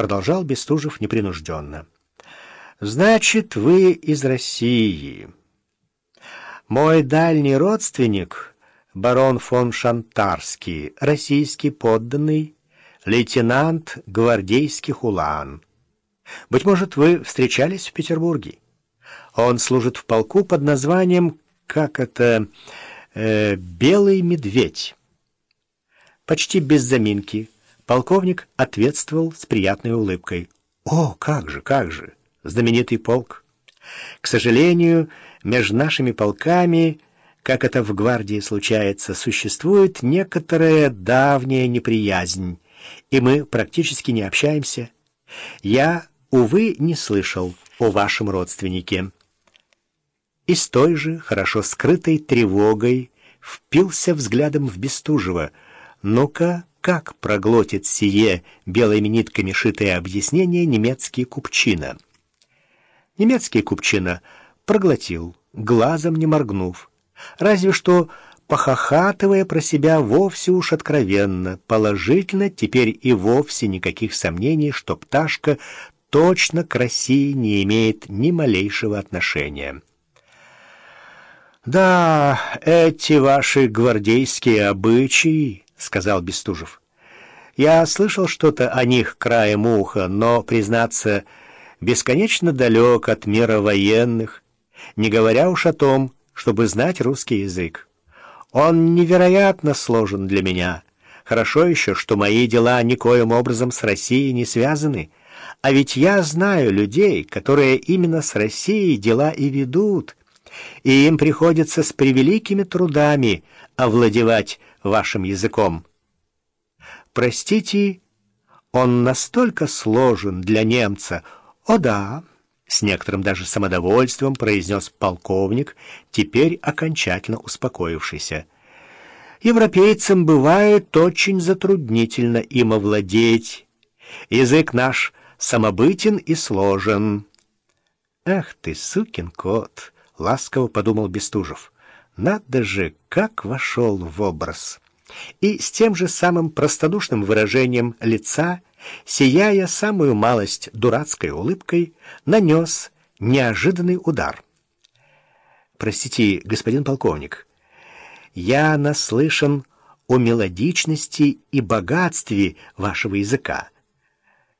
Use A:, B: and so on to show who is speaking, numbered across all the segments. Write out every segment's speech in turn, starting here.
A: продолжал Бестужев непринужденно. «Значит, вы из России. Мой дальний родственник, барон фон Шантарский, российский подданный, лейтенант гвардейских улан. Быть может, вы встречались в Петербурге? Он служит в полку под названием, как это, э, «Белый медведь». Почти без заминки полковник ответствовал с приятной улыбкой. «О, как же, как же! Знаменитый полк! К сожалению, между нашими полками, как это в гвардии случается, существует некоторая давняя неприязнь, и мы практически не общаемся. Я, увы, не слышал о вашем родственнике». И с той же, хорошо скрытой тревогой впился взглядом в Бестужева. «Ну-ка, как проглотит сие белыми нитками шитое объяснение немецкий купчина?» Немецкий купчина проглотил, глазом не моргнув, разве что похохатывая про себя вовсе уж откровенно, положительно теперь и вовсе никаких сомнений, что пташка точно к России не имеет ни малейшего отношения. «Да, эти ваши гвардейские обычаи», — сказал Бестужев. «Я слышал что-то о них краем уха, но, признаться, бесконечно далек от мира военных, не говоря уж о том, чтобы знать русский язык. Он невероятно сложен для меня. Хорошо еще, что мои дела никоим образом с Россией не связаны, а ведь я знаю людей, которые именно с Россией дела и ведут» и им приходится с превеликими трудами овладевать вашим языком. Простите, он настолько сложен для немца. О да, с некоторым даже самодовольством произнес полковник, теперь окончательно успокоившийся. Европейцам бывает очень затруднительно им овладеть. Язык наш самобытен и сложен. Ах ты, сукин кот! ласково подумал Бестужев. Надо же, как вошел в образ. И с тем же самым простодушным выражением лица, сияя самую малость дурацкой улыбкой, нанес неожиданный удар. «Простите, господин полковник, я наслышан о мелодичности и богатстве вашего языка.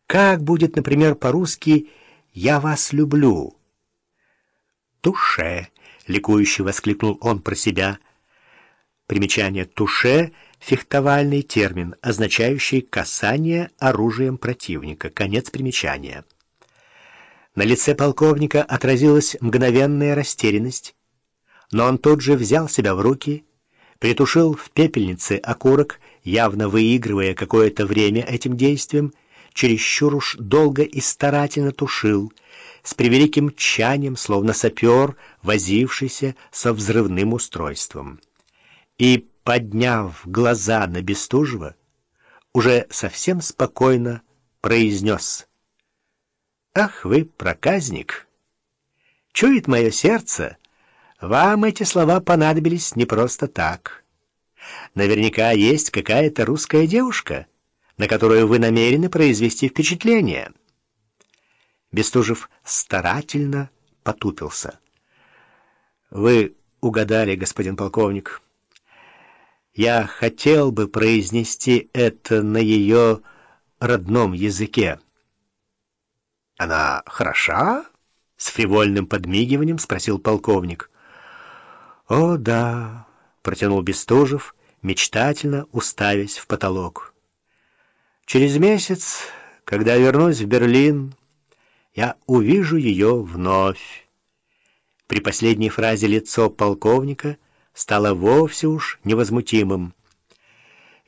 A: Как будет, например, по-русски «я вас люблю»?» «Туше!» — ликующе воскликнул он про себя. Примечание «туше» — фехтовальный термин, означающий касание оружием противника. Конец примечания. На лице полковника отразилась мгновенная растерянность, но он тут же взял себя в руки, притушил в пепельнице окурок, явно выигрывая какое-то время этим действием, чересчур уж долго и старательно тушил, с превеликим тчанием, словно сапер, возившийся со взрывным устройством. И, подняв глаза на Бестужева, уже совсем спокойно произнес «Ах вы, проказник! Чует мое сердце, вам эти слова понадобились не просто так. Наверняка есть какая-то русская девушка, на которую вы намерены произвести впечатление». Бестужев старательно потупился. «Вы угадали, господин полковник. Я хотел бы произнести это на ее родном языке». «Она хороша?» — с фривольным подмигиванием спросил полковник. «О, да», — протянул Бестужев, мечтательно уставясь в потолок. «Через месяц, когда вернусь в Берлин...» я увижу ее вновь. При последней фразе лицо полковника стало вовсе уж невозмутимым.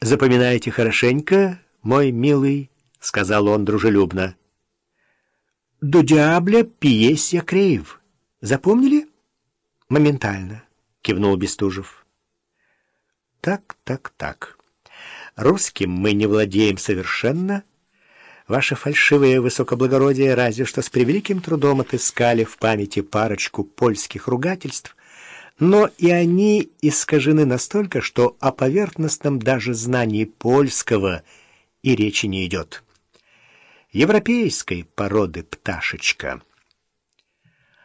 A: «Запоминайте хорошенько, мой милый», — сказал он дружелюбно. «До диабля пиесья крейв. Запомнили?» «Моментально», — кивнул Бестужев. «Так, так, так. Русским мы не владеем совершенно» Ваше фальшивое высокоблагородие разве что с превеликим трудом отыскали в памяти парочку польских ругательств, но и они искажены настолько, что о поверхностном даже знании польского и речи не идет. европейской породы пташечка.